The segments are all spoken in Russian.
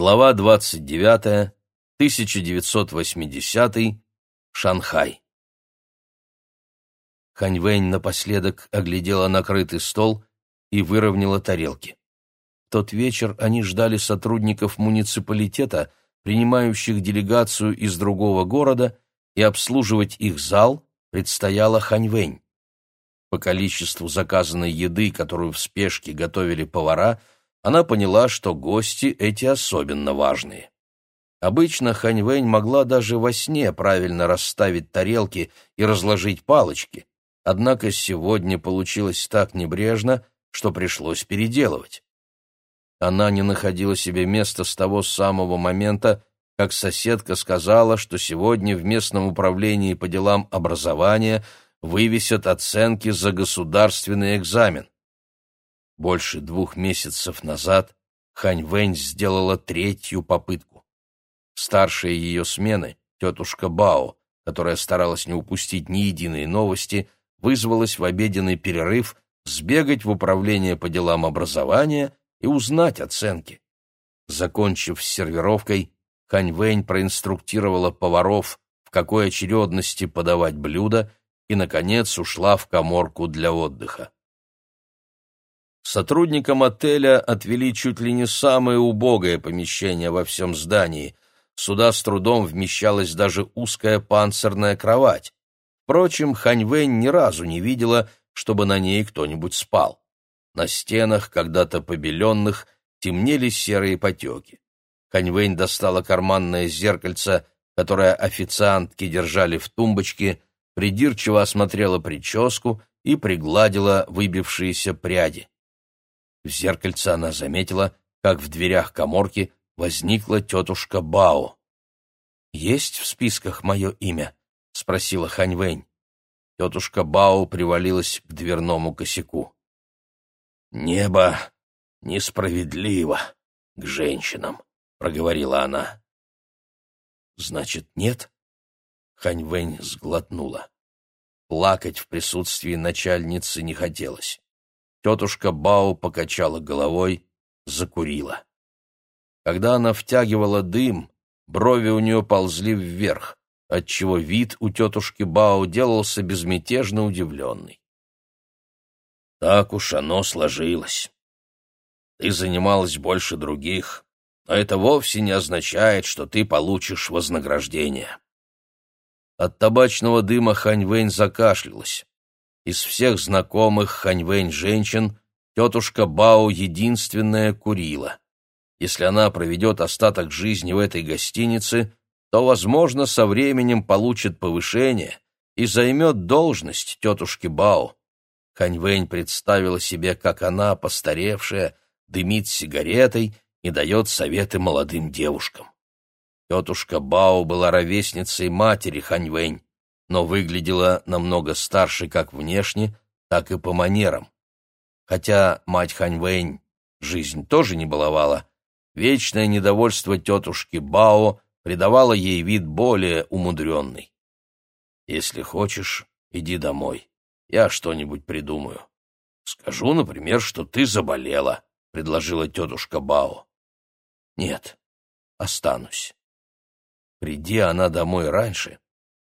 Глава 29. 1980. Шанхай. Ханьвэнь напоследок оглядела накрытый стол и выровняла тарелки. Тот вечер они ждали сотрудников муниципалитета, принимающих делегацию из другого города, и обслуживать их зал предстояла Ханьвэнь. По количеству заказанной еды, которую в спешке готовили повара, она поняла, что гости эти особенно важные. Обычно Ханьвэнь могла даже во сне правильно расставить тарелки и разложить палочки, однако сегодня получилось так небрежно, что пришлось переделывать. Она не находила себе места с того самого момента, как соседка сказала, что сегодня в местном управлении по делам образования вывесят оценки за государственный экзамен. Больше двух месяцев назад Хань Вэнь сделала третью попытку. Старшая ее смены, тетушка Бао, которая старалась не упустить ни единой новости, вызвалась в обеденный перерыв сбегать в управление по делам образования и узнать оценки. Закончив с сервировкой, Хань Вэнь проинструктировала поваров, в какой очередности подавать блюда, и, наконец, ушла в коморку для отдыха. Сотрудникам отеля отвели чуть ли не самое убогое помещение во всем здании. Сюда с трудом вмещалась даже узкая панцирная кровать. Впрочем, Ханьвэнь ни разу не видела, чтобы на ней кто-нибудь спал. На стенах, когда-то побеленных, темнели серые потеки. Ханьвэнь достала карманное зеркальце, которое официантки держали в тумбочке, придирчиво осмотрела прическу и пригладила выбившиеся пряди. В зеркальце она заметила, как в дверях коморки возникла тетушка Бао. «Есть в списках мое имя?» — спросила Ханьвэнь. Тетушка Бао привалилась к дверному косяку. «Небо несправедливо к женщинам», — проговорила она. «Значит, нет?» Ханьвэнь сглотнула. Плакать в присутствии начальницы не хотелось. Тетушка Бао покачала головой, закурила. Когда она втягивала дым, брови у нее ползли вверх, отчего вид у тетушки Бао делался безмятежно удивленный. «Так уж оно сложилось. Ты занималась больше других, но это вовсе не означает, что ты получишь вознаграждение». От табачного дыма Ханьвэнь закашлялась. Из всех знакомых Ханьвэнь женщин тетушка Бао единственная курила. Если она проведет остаток жизни в этой гостинице, то, возможно, со временем получит повышение и займет должность тетушки Бао. Ханьвэнь представила себе, как она, постаревшая, дымит сигаретой и дает советы молодым девушкам. Тетушка Бао была ровесницей матери Ханьвэнь но выглядела намного старше как внешне, так и по манерам. Хотя мать Ханьвэнь жизнь тоже не баловала, вечное недовольство тетушки Бао придавало ей вид более умудренный. «Если хочешь, иди домой, я что-нибудь придумаю. Скажу, например, что ты заболела», — предложила тетушка Бао. «Нет, останусь. Приди она домой раньше,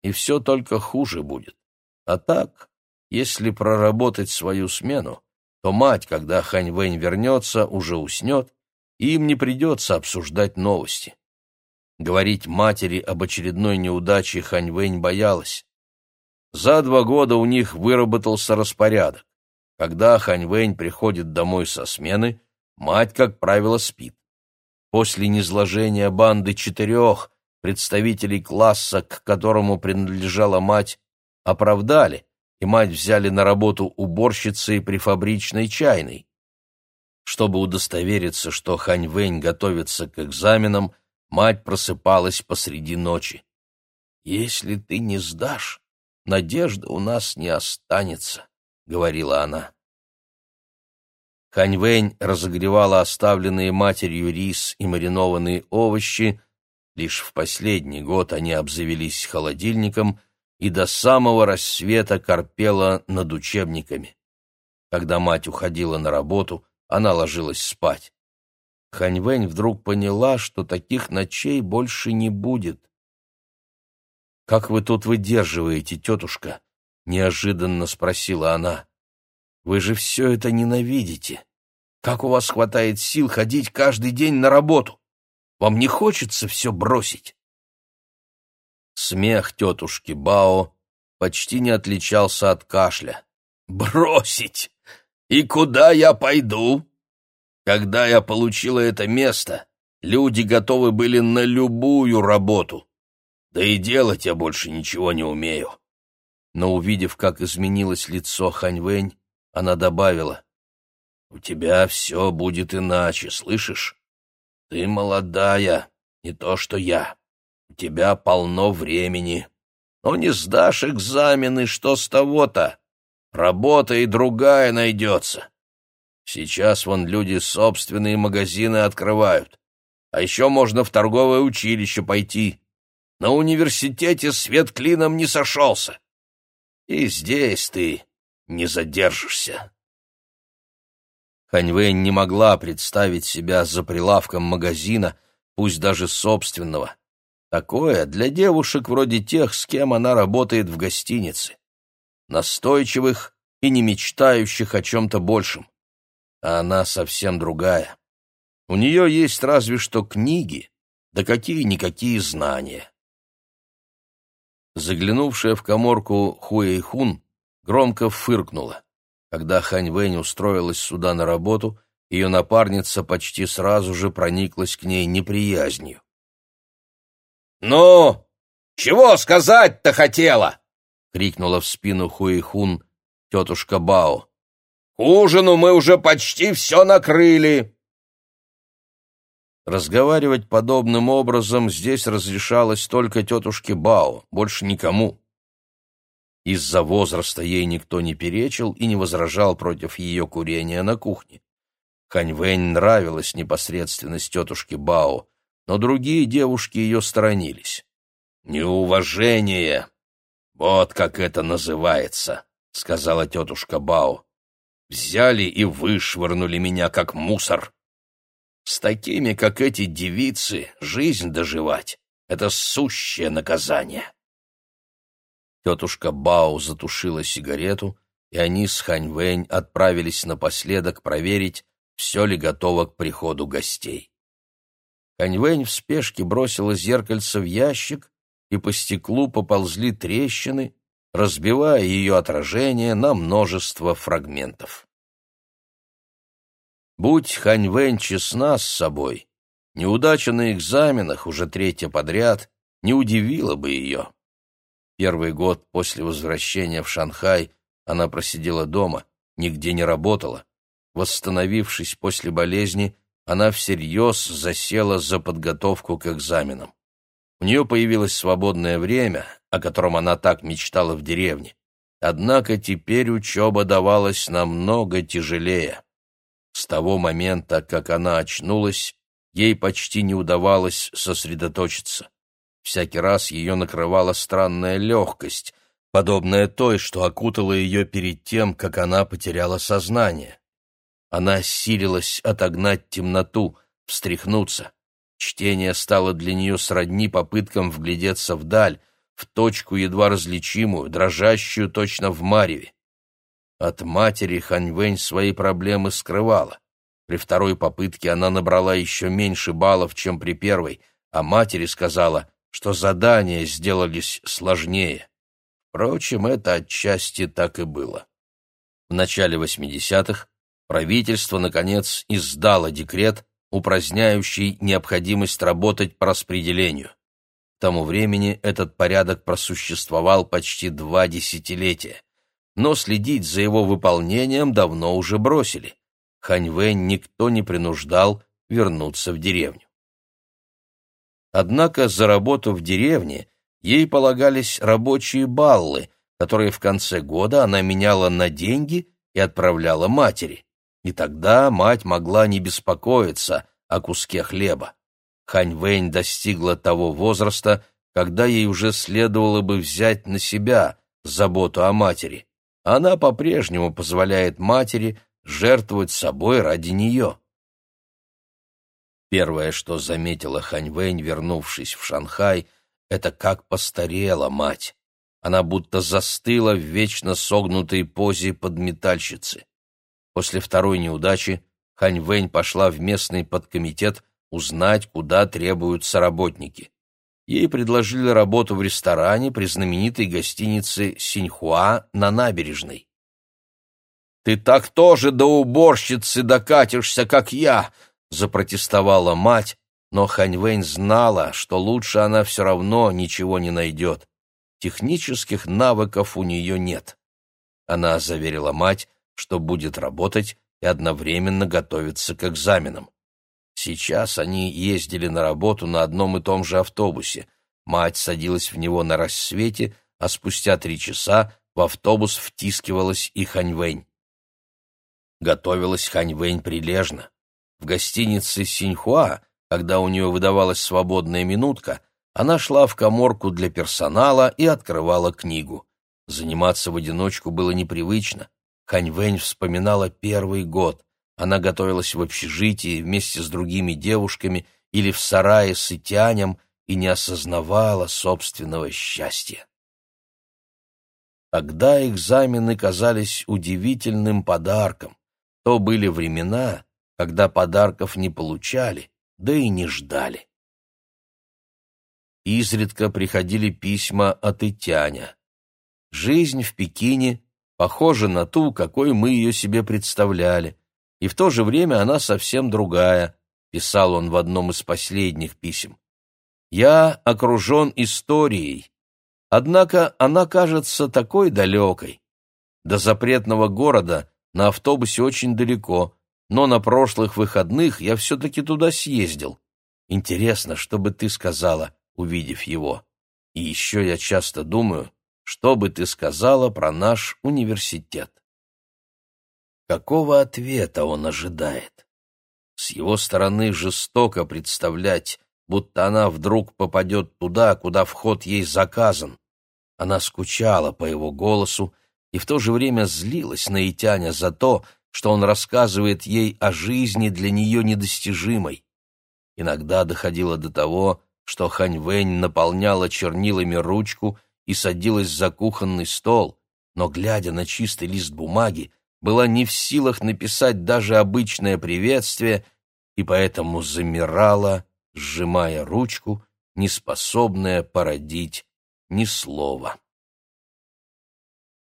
и все только хуже будет. А так, если проработать свою смену, то мать, когда Хань Вэнь вернется, уже уснет, и им не придется обсуждать новости. Говорить матери об очередной неудаче Хань Вэнь боялась. За два года у них выработался распорядок. Когда Хань Вэнь приходит домой со смены, мать, как правило, спит. После низложения банды четырех представителей класса, к которому принадлежала мать, оправдали, и мать взяли на работу уборщицей при фабричной чайной. Чтобы удостовериться, что Хань Вэнь готовится к экзаменам, мать просыпалась посреди ночи. «Если ты не сдашь, надежды у нас не останется», — говорила она. Хань Вэнь разогревала оставленные матерью рис и маринованные овощи, Лишь в последний год они обзавелись холодильником и до самого рассвета корпела над учебниками. Когда мать уходила на работу, она ложилась спать. Ханьвэнь вдруг поняла, что таких ночей больше не будет. «Как вы тут выдерживаете, тетушка?» — неожиданно спросила она. «Вы же все это ненавидите. Как у вас хватает сил ходить каждый день на работу? Вам не хочется все бросить?» Смех тетушки Бао почти не отличался от кашля. «Бросить! И куда я пойду? Когда я получила это место, люди готовы были на любую работу. Да и делать я больше ничего не умею». Но увидев, как изменилось лицо Ханьвэнь, она добавила, «У тебя все будет иначе, слышишь? Ты молодая, не то что я. У тебя полно времени. Но не сдашь экзамены, что с того-то? Работа и другая найдется. Сейчас вон люди собственные магазины открывают. А еще можно в торговое училище пойти. На университете свет клином не сошелся. И здесь ты не задержишься. Ханьвэнь не могла представить себя за прилавком магазина, пусть даже собственного. Такое для девушек вроде тех, с кем она работает в гостинице. Настойчивых и не мечтающих о чем-то большем. А она совсем другая. У нее есть разве что книги, да какие-никакие знания. Заглянувшая в коморку Хуэйхун громко фыркнула. Когда Хань Вэнь устроилась сюда на работу, ее напарница почти сразу же прониклась к ней неприязнью. «Ну, чего сказать-то хотела?» — крикнула в спину Хуэйхун тетушка Бао. «К ужину мы уже почти все накрыли!» Разговаривать подобным образом здесь разрешалось только тетушке Бао, больше никому. Из-за возраста ей никто не перечил и не возражал против ее курения на кухне. Ханьвэнь нравилась непосредственность тетушки Бао, но другие девушки ее сторонились. «Неуважение! Вот как это называется!» — сказала тетушка Бао. «Взяли и вышвырнули меня, как мусор!» С такими, как эти девицы, жизнь доживать — это сущее наказание. Тетушка Бао затушила сигарету, и они с Ханьвэнь отправились напоследок проверить, все ли готово к приходу гостей. Ханьвэнь в спешке бросила зеркальце в ящик, и по стеклу поползли трещины, разбивая ее отражение на множество фрагментов. Будь Ханьвэнь честна с собой, неудача на экзаменах, уже третья подряд, не удивила бы ее. Первый год после возвращения в Шанхай она просидела дома, нигде не работала. Восстановившись после болезни, она всерьез засела за подготовку к экзаменам. У нее появилось свободное время, о котором она так мечтала в деревне. Однако теперь учеба давалась намного тяжелее. С того момента, как она очнулась, ей почти не удавалось сосредоточиться. Всякий раз ее накрывала странная легкость, подобная той, что окутала ее перед тем, как она потеряла сознание. Она силилась отогнать темноту, встряхнуться. Чтение стало для нее сродни попыткам вглядеться вдаль, в точку едва различимую, дрожащую точно в мареве. От матери Ханьвэнь свои проблемы скрывала. При второй попытке она набрала еще меньше баллов, чем при первой, а матери сказала, что задания сделались сложнее. Впрочем, это отчасти так и было. В начале 80-х правительство, наконец, издало декрет, упраздняющий необходимость работать по распределению. К тому времени этот порядок просуществовал почти два десятилетия но следить за его выполнением давно уже бросили. Ханьвэнь никто не принуждал вернуться в деревню. Однако за работу в деревне ей полагались рабочие баллы, которые в конце года она меняла на деньги и отправляла матери. И тогда мать могла не беспокоиться о куске хлеба. Хань Вэнь достигла того возраста, когда ей уже следовало бы взять на себя заботу о матери она по-прежнему позволяет матери жертвовать собой ради нее. Первое, что заметила Ханьвэнь, вернувшись в Шанхай, это как постарела мать. Она будто застыла в вечно согнутой позе подметальщицы. После второй неудачи Ханьвэнь пошла в местный подкомитет узнать, куда требуются работники. Ей предложили работу в ресторане при знаменитой гостинице «Синьхуа» на набережной. «Ты так тоже до уборщицы докатишься, как я!» — запротестовала мать, но Ханьвэнь знала, что лучше она все равно ничего не найдет. Технических навыков у нее нет. Она заверила мать, что будет работать и одновременно готовиться к экзаменам. Сейчас они ездили на работу на одном и том же автобусе. Мать садилась в него на рассвете, а спустя три часа в автобус втискивалась и Ханьвэнь. Готовилась Ханьвэнь прилежно. В гостинице Синьхуа, когда у нее выдавалась свободная минутка, она шла в коморку для персонала и открывала книгу. Заниматься в одиночку было непривычно. Ханьвэнь вспоминала первый год. Она готовилась в общежитии вместе с другими девушками или в сарае с итянем и не осознавала собственного счастья. Тогда экзамены казались удивительным подарком. То были времена, когда подарков не получали, да и не ждали. Изредка приходили письма от Итяня. Жизнь в Пекине похожа на ту, какой мы ее себе представляли, и в то же время она совсем другая, писал он в одном из последних писем. Я окружен историей, однако она кажется такой далекой. До запретного города на автобусе очень далеко, но на прошлых выходных я все-таки туда съездил. Интересно, что бы ты сказала, увидев его. И еще я часто думаю, что бы ты сказала про наш университет. Какого ответа он ожидает? С его стороны жестоко представлять, будто она вдруг попадет туда, куда вход ей заказан. Она скучала по его голосу и в то же время злилась на Итяня за то, что он рассказывает ей о жизни для нее недостижимой. Иногда доходило до того, что Ханьвэнь наполняла чернилами ручку и садилась за кухонный стол, но, глядя на чистый лист бумаги, была не в силах написать даже обычное приветствие и поэтому замирала, сжимая ручку, неспособная породить ни слова.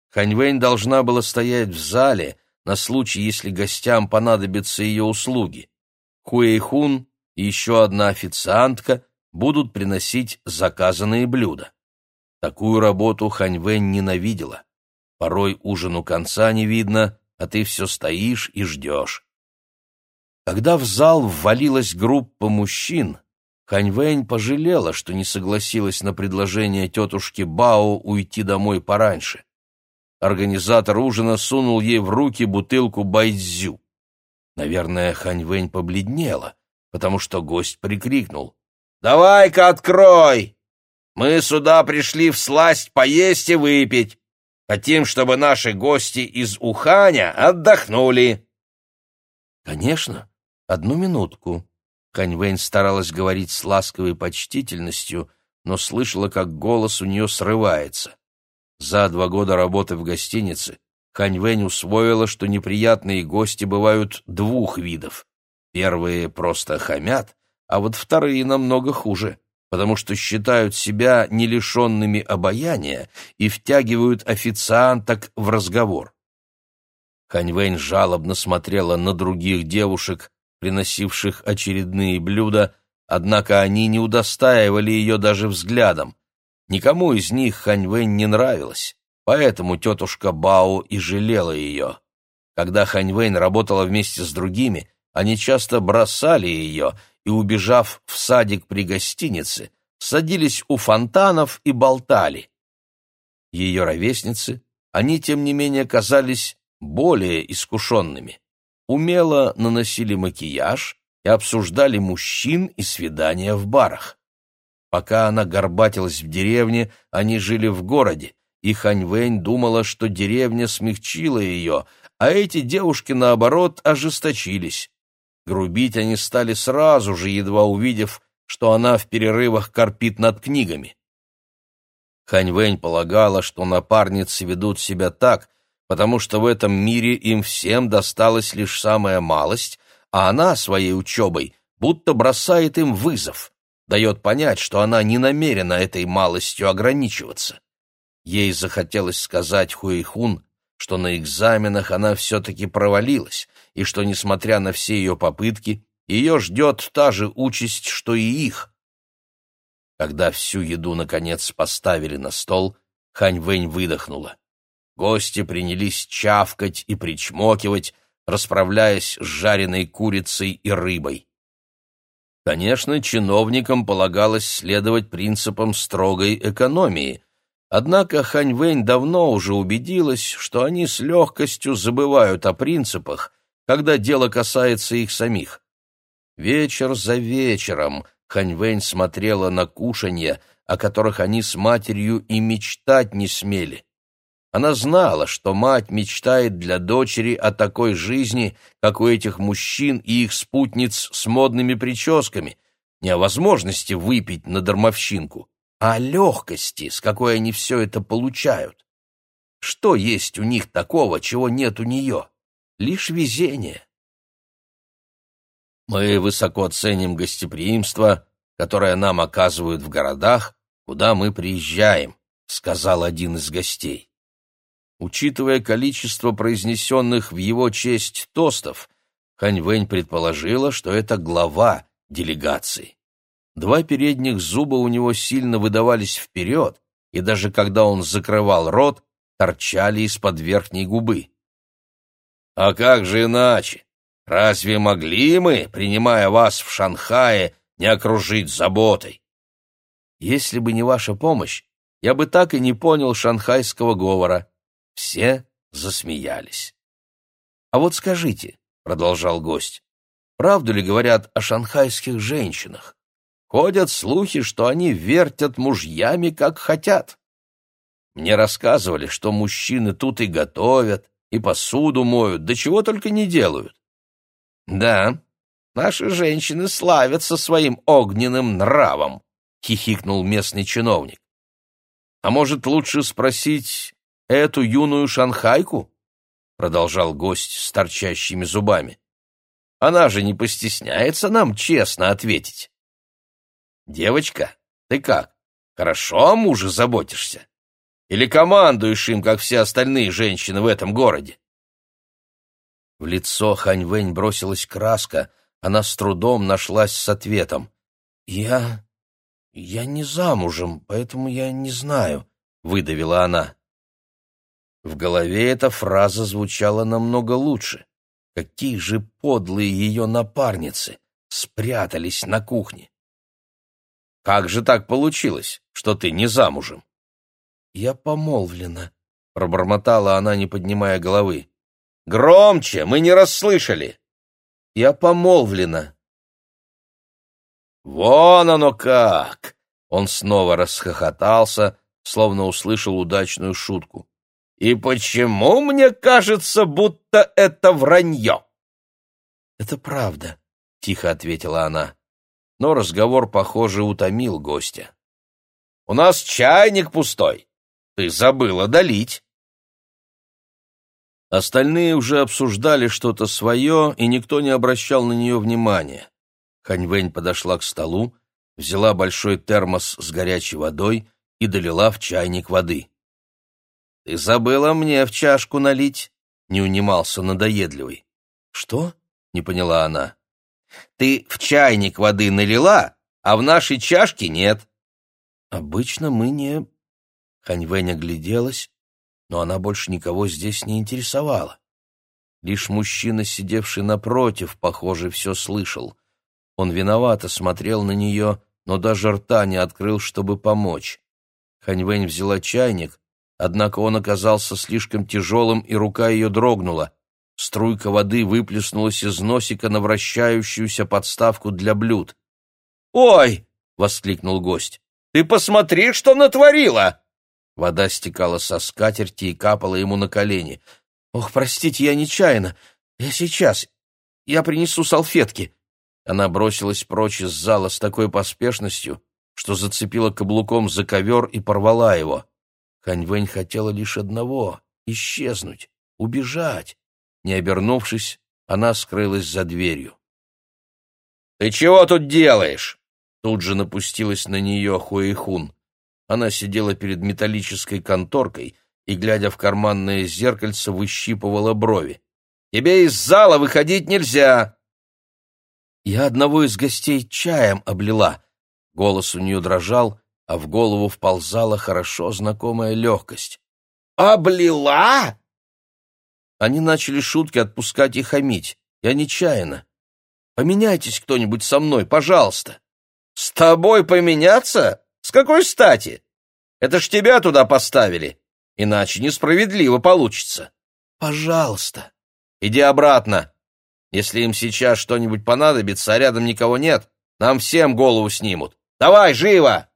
Ханьвэнь должна была стоять в зале, на случай, если гостям понадобятся ее услуги. Хуэйхун и еще одна официантка будут приносить заказанные блюда. Такую работу Ханьвэнь ненавидела. Порой ужину конца не видно, а ты все стоишь и ждешь. Когда в зал ввалилась группа мужчин, Ханьвэнь пожалела, что не согласилась на предложение тетушки Бао уйти домой пораньше. Организатор ужина сунул ей в руки бутылку байдзю. Наверное, Ханьвэнь побледнела, потому что гость прикрикнул. «Давай-ка открой! Мы сюда пришли всласть поесть и выпить. Хотим, чтобы наши гости из Уханя отдохнули». «Конечно, одну минутку». Ханьвэнь старалась говорить с ласковой почтительностью, но слышала, как голос у нее срывается. За два года работы в гостинице Ханьвэнь усвоила, что неприятные гости бывают двух видов. Первые просто хамят, а вот вторые намного хуже, потому что считают себя не лишенными обаяния и втягивают официанток в разговор. Ханьвэнь жалобно смотрела на других девушек, приносивших очередные блюда, однако они не удостаивали ее даже взглядом. Никому из них Ханьвэнь не нравилась, поэтому тетушка Бао и жалела ее. Когда Ханьвэнь работала вместе с другими, они часто бросали ее и, убежав в садик при гостинице, садились у фонтанов и болтали. Ее ровесницы, они, тем не менее, казались более искушенными. Умело наносили макияж и обсуждали мужчин и свидания в барах. Пока она горбатилась в деревне, они жили в городе, и Ханьвэнь думала, что деревня смягчила ее, а эти девушки, наоборот, ожесточились. Грубить они стали сразу же, едва увидев, что она в перерывах корпит над книгами. Хань Вэнь полагала, что напарницы ведут себя так, потому что в этом мире им всем досталась лишь самая малость, а она своей учебой будто бросает им вызов, дает понять, что она не намерена этой малостью ограничиваться. Ей захотелось сказать Хуэйхун, что на экзаменах она все-таки провалилась, и что, несмотря на все ее попытки, ее ждет та же участь, что и их. Когда всю еду, наконец, поставили на стол, Хань Вэнь выдохнула. Гости принялись чавкать и причмокивать, расправляясь с жареной курицей и рыбой. Конечно, чиновникам полагалось следовать принципам строгой экономии, однако Хань Вэнь давно уже убедилась, что они с легкостью забывают о принципах, когда дело касается их самих. Вечер за вечером Хань Вэнь смотрела на кушанья, о которых они с матерью и мечтать не смели. Она знала, что мать мечтает для дочери о такой жизни, как у этих мужчин и их спутниц с модными прическами, не о возможности выпить на дармовщинку, а о легкости, с какой они все это получают. Что есть у них такого, чего нет у нее? Лишь везение. Мы высоко ценим гостеприимство, которое нам оказывают в городах, куда мы приезжаем, сказал один из гостей. Учитывая количество произнесенных в его честь тостов, Хань Вэнь предположила, что это глава делегации. Два передних зуба у него сильно выдавались вперед, и даже когда он закрывал рот, торчали из-под верхней губы. «А как же иначе? Разве могли мы, принимая вас в Шанхае, не окружить заботой?» «Если бы не ваша помощь, я бы так и не понял шанхайского говора», все засмеялись. «А вот скажите», — продолжал гость, — «правду ли говорят о шанхайских женщинах? Ходят слухи, что они вертят мужьями, как хотят. Мне рассказывали, что мужчины тут и готовят, и посуду моют, да чего только не делают. Да, наши женщины славятся своим огненным нравом, хихикнул местный чиновник. А может, лучше спросить, эту юную шанхайку?» — продолжал гость с торчащими зубами. «Она же не постесняется нам честно ответить». «Девочка, ты как, хорошо о муже заботишься? Или командуешь им, как все остальные женщины в этом городе?» В лицо Хань Вэнь бросилась краска, она с трудом нашлась с ответом. «Я... я не замужем, поэтому я не знаю», — выдавила она. В голове эта фраза звучала намного лучше. Какие же подлые ее напарницы спрятались на кухне. «Как же так получилось, что ты не замужем?» «Я помолвлена», — пробормотала она, не поднимая головы. «Громче, мы не расслышали!» «Я помолвлена». «Вон оно как!» Он снова расхохотался, словно услышал удачную шутку. И почему мне кажется, будто это вранье? Это правда, тихо ответила она. Но разговор, похоже, утомил гостя. У нас чайник пустой. Ты забыла долить. Остальные уже обсуждали что-то свое, и никто не обращал на нее внимания. Ханьвэнь подошла к столу, взяла большой термос с горячей водой и долила в чайник воды. «Ты забыла мне в чашку налить?» — не унимался надоедливый. «Что?» — не поняла она. «Ты в чайник воды налила, а в нашей чашке нет». «Обычно мы не...» Ханьвэнь огляделась, но она больше никого здесь не интересовала. Лишь мужчина, сидевший напротив, похоже, все слышал. Он виновато смотрел на нее, но даже рта не открыл, чтобы помочь. Ханьвэнь взяла чайник, Однако он оказался слишком тяжелым, и рука ее дрогнула. Струйка воды выплеснулась из носика на вращающуюся подставку для блюд. «Ой!» — воскликнул гость. «Ты посмотри, что натворила!» Вода стекала со скатерти и капала ему на колени. «Ох, простите, я нечаянно. Я сейчас. я принесу салфетки». Она бросилась прочь из зала с такой поспешностью, что зацепила каблуком за ковер и порвала его. Ханьвэнь хотела лишь одного — исчезнуть, убежать. Не обернувшись, она скрылась за дверью. «Ты чего тут делаешь?» Тут же напустилась на нее Хуэйхун. Она сидела перед металлической конторкой и, глядя в карманное зеркальце, выщипывала брови. «Тебе из зала выходить нельзя!» «Я одного из гостей чаем облила». Голос у нее дрожал, а в голову вползала хорошо знакомая легкость. «Облила?» Они начали шутки отпускать и хамить. Я нечаянно. «Поменяйтесь кто-нибудь со мной, пожалуйста». «С тобой поменяться? С какой стати? Это ж тебя туда поставили. Иначе несправедливо получится». «Пожалуйста». «Иди обратно. Если им сейчас что-нибудь понадобится, а рядом никого нет, нам всем голову снимут. Давай, живо!»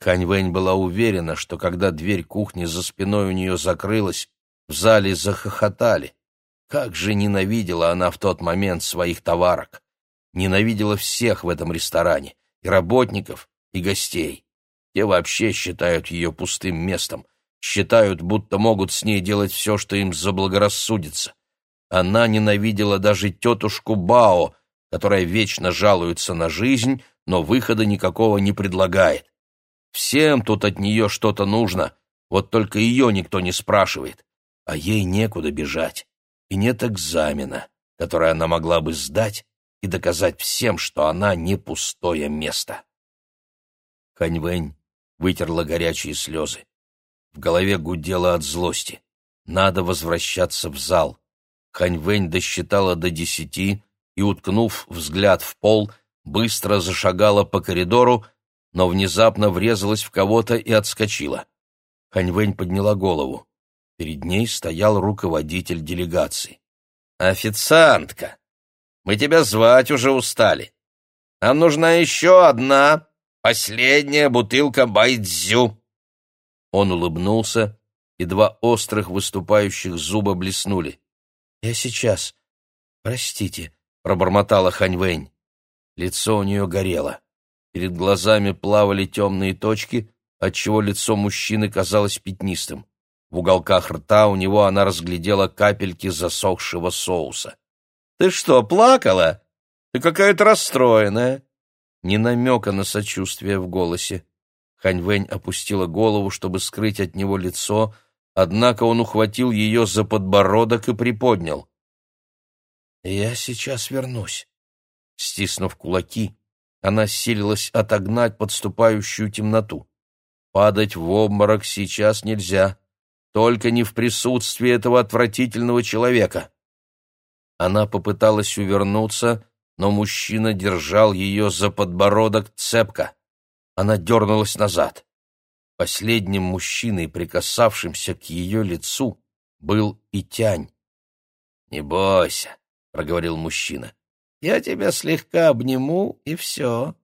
Хань была уверена, что когда дверь кухни за спиной у нее закрылась, в зале захохотали. Как же ненавидела она в тот момент своих товарок! Ненавидела всех в этом ресторане, и работников, и гостей. Те вообще считают ее пустым местом, считают, будто могут с ней делать все, что им заблагорассудится. Она ненавидела даже тетушку Бао, которая вечно жалуется на жизнь, но выхода никакого не предлагает. Всем тут от нее что-то нужно, вот только ее никто не спрашивает, а ей некуда бежать, и нет экзамена, который она могла бы сдать и доказать всем, что она не пустое место. Ханьвэнь вытерла горячие слезы. В голове гудело от злости. Надо возвращаться в зал. Ханьвэнь досчитала до десяти и, уткнув взгляд в пол, быстро зашагала по коридору, но внезапно врезалась в кого-то и отскочила. Ханьвэнь подняла голову. Перед ней стоял руководитель делегации. «Официантка, мы тебя звать уже устали. Нам нужна еще одна, последняя бутылка байдзю». Он улыбнулся, и два острых выступающих зуба блеснули. «Я сейчас. Простите», — пробормотала Ханьвэнь. Лицо у нее горело. Перед глазами плавали темные точки, отчего лицо мужчины казалось пятнистым. В уголках рта у него она разглядела капельки засохшего соуса. «Ты что, плакала? Ты какая-то расстроенная!» Ни намека на сочувствие в голосе. Ханьвэнь опустила голову, чтобы скрыть от него лицо, однако он ухватил ее за подбородок и приподнял. «Я сейчас вернусь». Стиснув кулаки, она силилась отогнать подступающую темноту. Падать в обморок сейчас нельзя, только не в присутствии этого отвратительного человека. Она попыталась увернуться, но мужчина держал ее за подбородок цепко. Она дернулась назад. Последним мужчиной, прикасавшимся к ее лицу, был Итянь. «Не бойся», — проговорил мужчина. Я тебя слегка обниму, и все».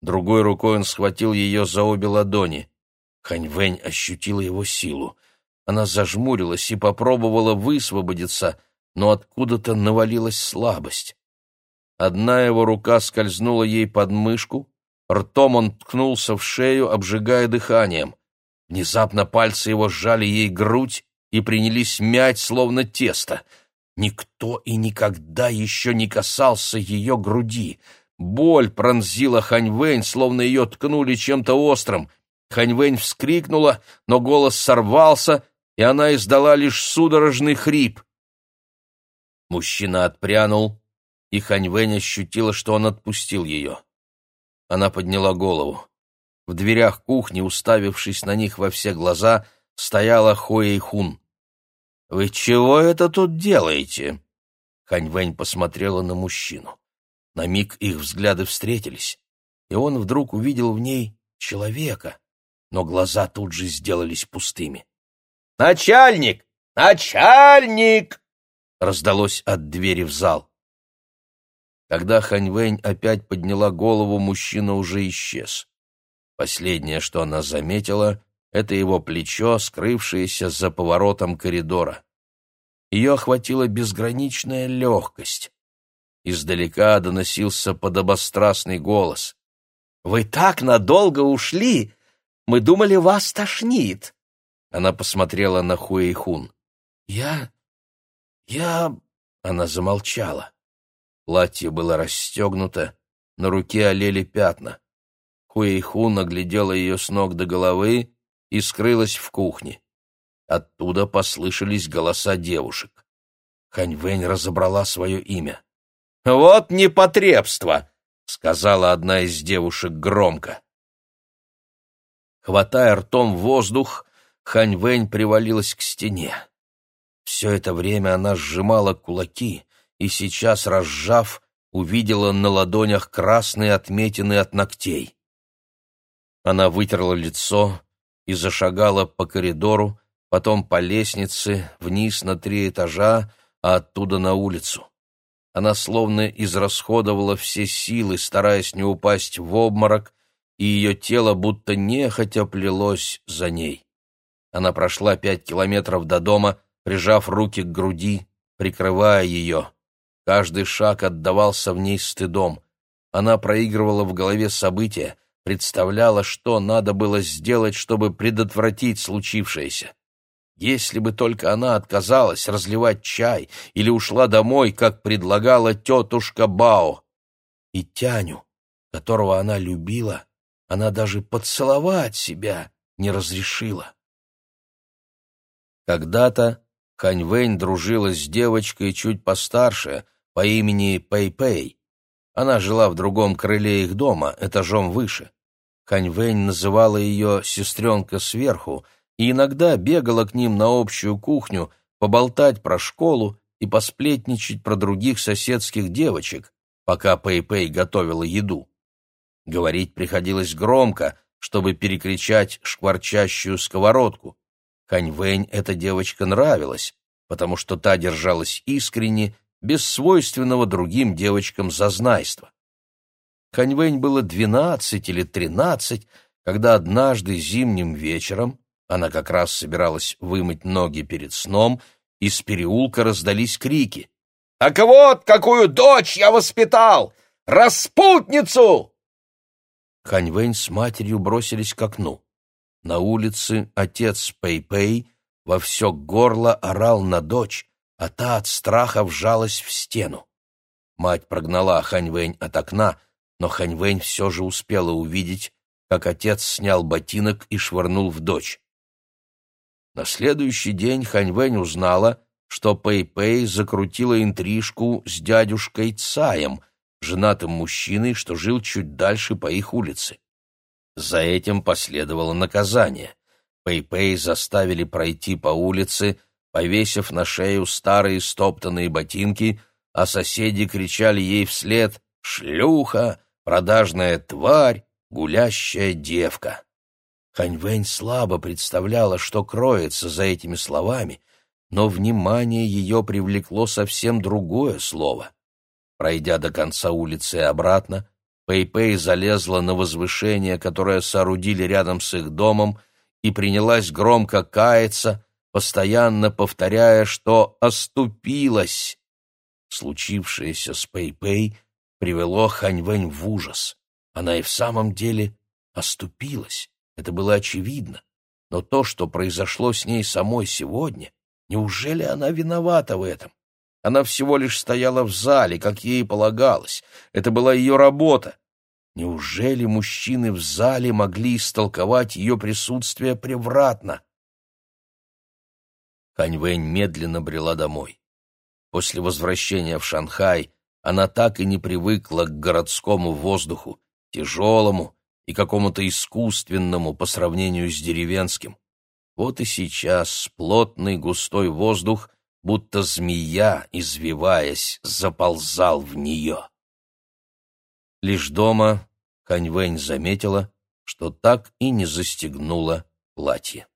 Другой рукой он схватил ее за обе ладони. Ханьвэнь ощутила его силу. Она зажмурилась и попробовала высвободиться, но откуда-то навалилась слабость. Одна его рука скользнула ей под мышку, ртом он ткнулся в шею, обжигая дыханием. Внезапно пальцы его сжали ей грудь и принялись мять, словно тесто — Никто и никогда еще не касался ее груди. Боль пронзила Ханьвэнь, словно ее ткнули чем-то острым. Ханьвэнь вскрикнула, но голос сорвался, и она издала лишь судорожный хрип. Мужчина отпрянул, и Ханьвэнь ощутила, что он отпустил ее. Она подняла голову. В дверях кухни, уставившись на них во все глаза, стояла Хуэйхун. «Вы чего это тут делаете?» Хань посмотрела на мужчину. На миг их взгляды встретились, и он вдруг увидел в ней человека, но глаза тут же сделались пустыми. «Начальник! Начальник!» раздалось от двери в зал. Когда Хань опять подняла голову, мужчина уже исчез. Последнее, что она заметила, это его плечо, скрывшееся за поворотом коридора. Ее охватила безграничная легкость. Издалека доносился подобострастный голос. «Вы так надолго ушли! Мы думали, вас тошнит!» Она посмотрела на Хуэйхун. «Я... я...» Она замолчала. Платье было расстегнуто, на руке олели пятна. Хуэйхун оглядела ее с ног до головы и скрылась в кухне. Оттуда послышались голоса девушек. Ханьвэнь разобрала свое имя. «Вот непотребство!» — сказала одна из девушек громко. Хватая ртом воздух, Ханьвэнь привалилась к стене. Все это время она сжимала кулаки и сейчас, разжав, увидела на ладонях красные отметины от ногтей. Она вытерла лицо и зашагала по коридору, потом по лестнице, вниз на три этажа, а оттуда на улицу. Она словно израсходовала все силы, стараясь не упасть в обморок, и ее тело будто нехотя плелось за ней. Она прошла пять километров до дома, прижав руки к груди, прикрывая ее. Каждый шаг отдавался в ней стыдом. Она проигрывала в голове события, представляла, что надо было сделать, чтобы предотвратить случившееся. Если бы только она отказалась разливать чай или ушла домой, как предлагала тетушка Бао. И Тяню, которого она любила, она даже поцеловать себя не разрешила. Когда-то Ханьвэнь дружила с девочкой чуть постарше, по имени Пэй-Пэй. Она жила в другом крыле их дома, этажом выше. Ханьвэнь называла ее «сестренка сверху» и иногда бегала к ним на общую кухню поболтать про школу и посплетничать про других соседских девочек, пока Пэй-Пэй готовила еду. Говорить приходилось громко, чтобы перекричать шкварчащую сковородку. Ханьвэнь эта девочка нравилась, потому что та держалась искренне без свойственного другим девочкам зазнайства. Ханьвэнь было двенадцать или тринадцать, когда однажды зимним вечером она как раз собиралась вымыть ноги перед сном, из переулка раздались крики. «Так вот, какую дочь я воспитал! Распутницу!» Ханьвэнь с матерью бросились к окну. На улице отец Пэй-Пэй во все горло орал на дочь, а та от страха вжалась в стену. Мать прогнала Ханьвэнь от окна, но Ханьвэнь все же успела увидеть, как отец снял ботинок и швырнул в дочь. На следующий день Ханьвэнь узнала, что Пэй-Пэй закрутила интрижку с дядюшкой Цаем, женатым мужчиной, что жил чуть дальше по их улице. За этим последовало наказание. Пэй-Пэй заставили пройти по улице, повесив на шею старые стоптанные ботинки, а соседи кричали ей вслед «Шлюха! Продажная тварь! Гулящая девка!» Ханьвэнь слабо представляла, что кроется за этими словами, но внимание ее привлекло совсем другое слово. Пройдя до конца улицы и обратно, Пэй-Пэй залезла на возвышение, которое соорудили рядом с их домом, и принялась громко каяться, постоянно повторяя, что оступилась. Случившееся с Пэй-Пэй привело Ханьвэнь в ужас. Она и в самом деле оступилась, это было очевидно. Но то, что произошло с ней самой сегодня, неужели она виновата в этом? Она всего лишь стояла в зале, как ей полагалось. Это была ее работа. Неужели мужчины в зале могли истолковать ее присутствие превратно? Ханьвэнь медленно брела домой. После возвращения в Шанхай она так и не привыкла к городскому воздуху, тяжелому и какому-то искусственному по сравнению с деревенским. Вот и сейчас плотный густой воздух, будто змея, извиваясь, заползал в нее. Лишь дома Ханьвэнь заметила, что так и не застегнула платье.